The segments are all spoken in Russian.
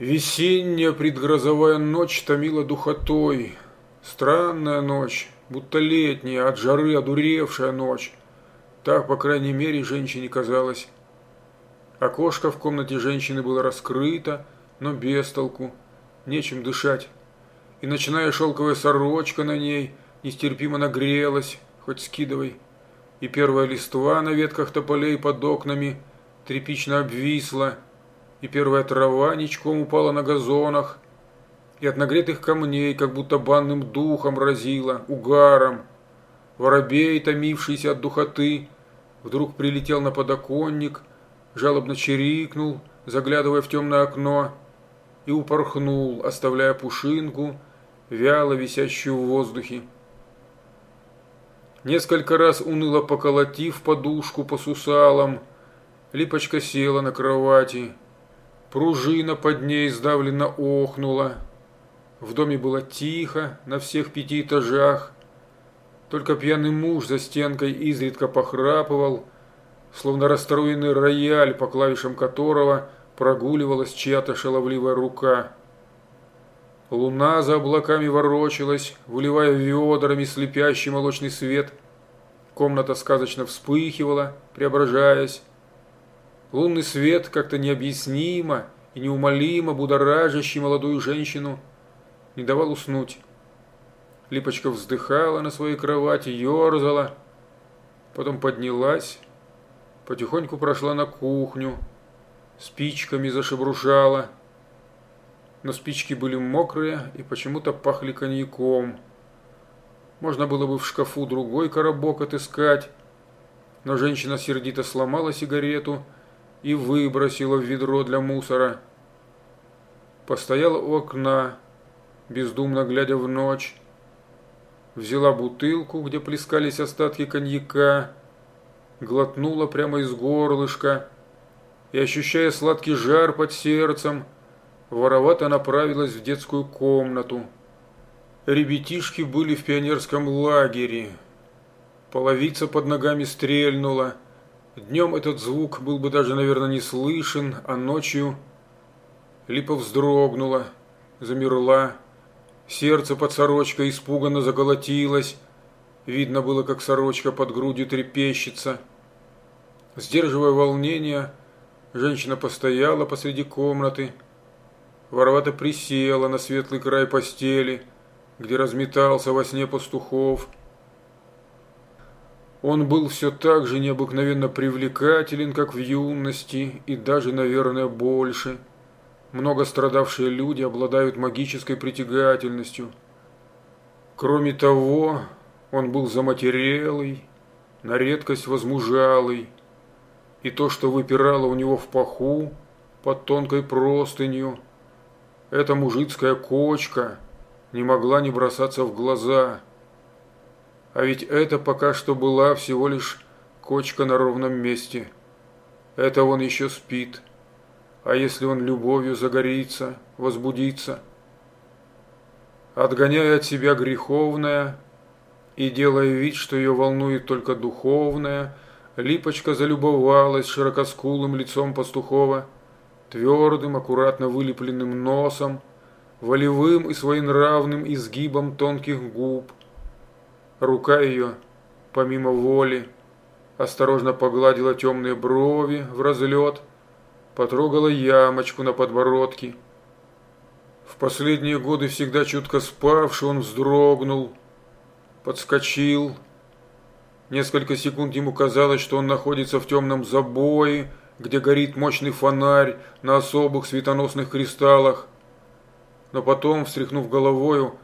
Весенняя предгрозовая ночь томила духотой. Странная ночь, будто летняя, от жары одуревшая ночь. Так, по крайней мере, женщине казалось. Окошко в комнате женщины было раскрыто, но без толку, нечем дышать. И ночная шелковая сорочка на ней нестерпимо нагрелась, хоть скидывай. И первая листва на ветках тополей под окнами тряпично обвисла, и первая трава ничком упала на газонах, и от нагретых камней, как будто банным духом разило, угаром. Воробей, томившийся от духоты, вдруг прилетел на подоконник, жалобно чирикнул, заглядывая в темное окно, и упорхнул, оставляя пушинку, вяло висящую в воздухе. Несколько раз уныло поколотив подушку по сусалам, Липочка села на кровати, Пружина под ней сдавленно охнула. В доме было тихо на всех пяти этажах. Только пьяный муж за стенкой изредка похрапывал, словно расстроенный рояль, по клавишам которого прогуливалась чья-то шаловливая рука. Луна за облаками ворочалась, выливая ведрами слепящий молочный свет. Комната сказочно вспыхивала, преображаясь. Лунный свет как-то необъяснимо и неумолимо будоражащий молодую женщину не давал уснуть. Липочка вздыхала на своей кровати, ерзала, потом поднялась, потихоньку прошла на кухню, спичками зашебрушала. Но спички были мокрые и почему-то пахли коньяком. Можно было бы в шкафу другой коробок отыскать, но женщина сердито сломала сигарету и выбросила в ведро для мусора. Постояла у окна, бездумно глядя в ночь. Взяла бутылку, где плескались остатки коньяка, глотнула прямо из горлышка и, ощущая сладкий жар под сердцем, воровато направилась в детскую комнату. Ребятишки были в пионерском лагере. Половица под ногами стрельнула – Днем этот звук был бы даже, наверное, не слышен, а ночью Липа вздрогнула, замерла, сердце под сорочкой испуганно заголотилось, видно было, как сорочка под грудью трепещется. Сдерживая волнение, женщина постояла посреди комнаты, воровато присела на светлый край постели, где разметался во сне пастухов – он был все так же необыкновенно привлекателен, как в юности, и даже, наверное, больше. Много страдавшие люди обладают магической притягательностью. Кроме того, он был заматерелый, на редкость возмужалый, и то, что выпирало у него в паху под тонкой простынью, эта мужицкая кочка не могла не бросаться в глаза – а ведь это пока что была всего лишь кочка на ровном месте. Это он еще спит. А если он любовью загорится, возбудится? Отгоняя от себя греховное и делая вид, что ее волнует только духовное, Липочка залюбовалась широкоскулым лицом пастухова, твердым, аккуратно вылепленным носом, волевым и своенравным изгибом тонких губ – Рука ее, помимо воли, осторожно погладила темные брови в разлет, потрогала ямочку на подбородке. В последние годы всегда чутко спавший, он вздрогнул, подскочил. Несколько секунд ему казалось, что он находится в темном забое, где горит мощный фонарь на особых светоносных кристаллах. Но потом, встряхнув головою,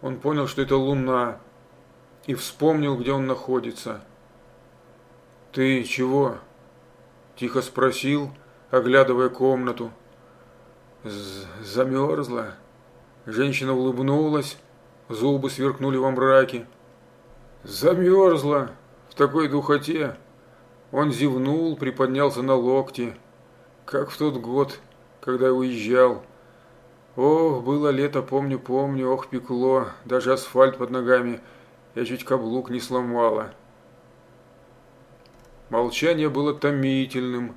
он понял, что это луна – и вспомнил, где он находится. «Ты чего?» – тихо спросил, оглядывая комнату. «Замерзла?» Женщина улыбнулась, зубы сверкнули во мраке. «Замерзла в такой духоте!» Он зевнул, приподнялся на локти, как в тот год, когда я уезжал. Ох, было лето, помню, помню, ох, пекло, даже асфальт под ногами – я чуть каблук не сломала. Молчание было томительным.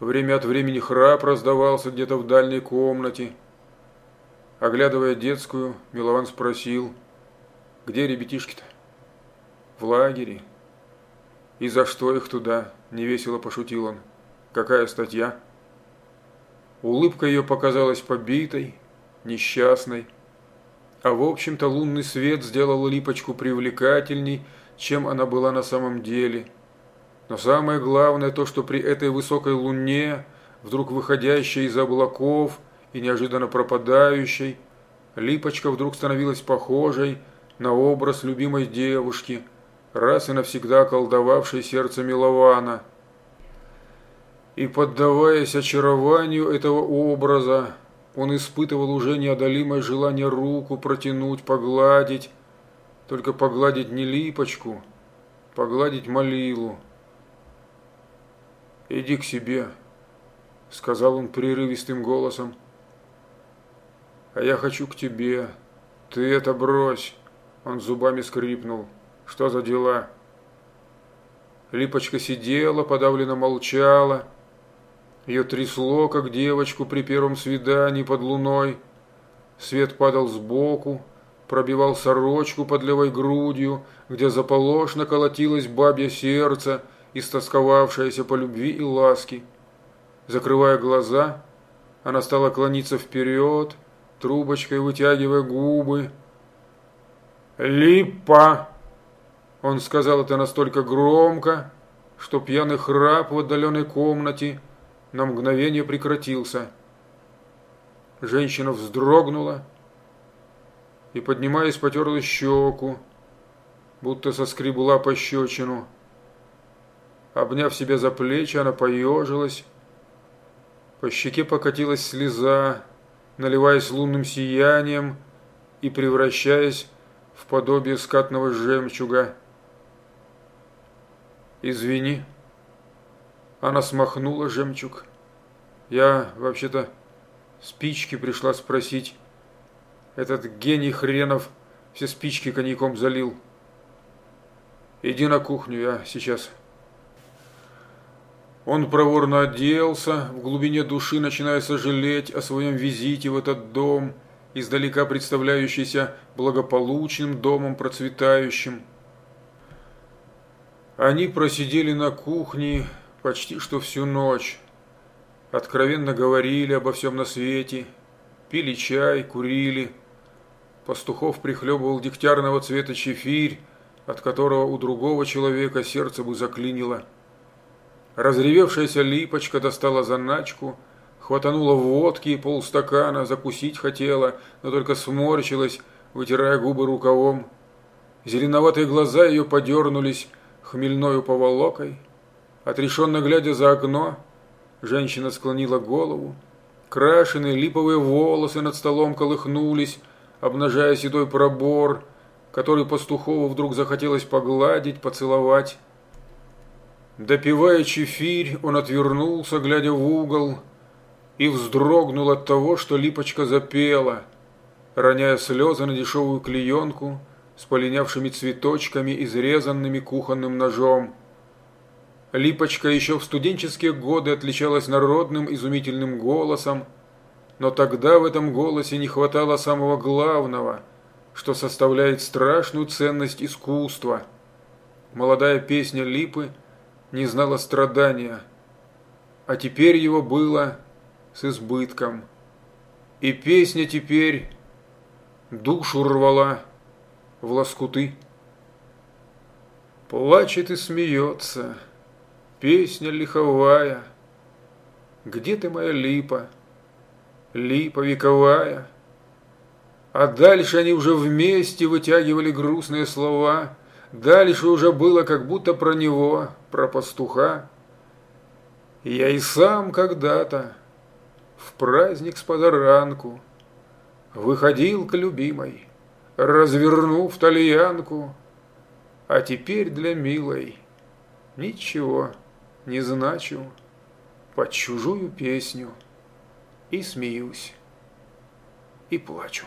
Время от времени храп раздавался где-то в дальней комнате. Оглядывая детскую, Милован спросил, где ребятишки-то? В лагере. И за что их туда? Невесело пошутил он. Какая статья? Улыбка ее показалась побитой, несчастной. А в общем-то лунный свет сделал Липочку привлекательней, чем она была на самом деле. Но самое главное то, что при этой высокой луне, вдруг выходящей из облаков и неожиданно пропадающей, Липочка вдруг становилась похожей на образ любимой девушки, раз и навсегда колдовавшей сердце Милована. И поддаваясь очарованию этого образа, он испытывал уже неодолимое желание руку протянуть, погладить, только погладить не липочку, погладить молилу. «Иди к себе», — сказал он прерывистым голосом. «А я хочу к тебе. Ты это брось!» Он зубами скрипнул. «Что за дела?» Липочка сидела, подавленно молчала, — ее трясло, как девочку при первом свидании под луной. Свет падал сбоку, пробивал сорочку под левой грудью, где заполошно колотилось бабье сердце, истосковавшееся по любви и ласке. Закрывая глаза, она стала клониться вперед, трубочкой вытягивая губы. «Липа!» Он сказал это настолько громко, что пьяный храп в отдаленной комнате – на мгновение прекратился. Женщина вздрогнула и, поднимаясь, потерла щеку, будто соскребла пощечину. Обняв себя за плечи, она поежилась. По щеке покатилась слеза, наливаясь лунным сиянием и превращаясь в подобие скатного жемчуга. «Извини», она смахнула жемчуг. Я, вообще-то, спички пришла спросить. Этот гений хренов все спички коньяком залил. Иди на кухню, я сейчас. Он проворно оделся, в глубине души начиная сожалеть о своем визите в этот дом, издалека представляющийся благополучным домом процветающим. Они просидели на кухне, почти что всю ночь. Откровенно говорили обо всем на свете, пили чай, курили. Пастухов прихлебывал дегтярного цвета чефирь, от которого у другого человека сердце бы заклинило. Разревевшаяся липочка достала заначку, хватанула водки и полстакана, закусить хотела, но только сморщилась, вытирая губы рукавом. Зеленоватые глаза ее подернулись хмельною поволокой – Отрешенно глядя за окно, женщина склонила голову. Крашеные липовые волосы над столом колыхнулись, обнажая седой пробор, который пастухову вдруг захотелось погладить, поцеловать. Допивая чефирь, он отвернулся, глядя в угол, и вздрогнул от того, что липочка запела, роняя слезы на дешевую клеенку с полинявшими цветочками, изрезанными кухонным ножом. Липочка еще в студенческие годы отличалась народным изумительным голосом, но тогда в этом голосе не хватало самого главного, что составляет страшную ценность искусства. Молодая песня Липы не знала страдания, а теперь его было с избытком. И песня теперь душу рвала в лоскуты. Плачет и смеется – Песня лиховая, где ты, моя липа, липа вековая? А дальше они уже вместе вытягивали грустные слова. Дальше уже было как будто про него, про пастуха. Я и сам когда-то в праздник с позаранку выходил к любимой, развернув тальянку, а теперь для милой ничего не значу под чужую песню и смеюсь, и плачу.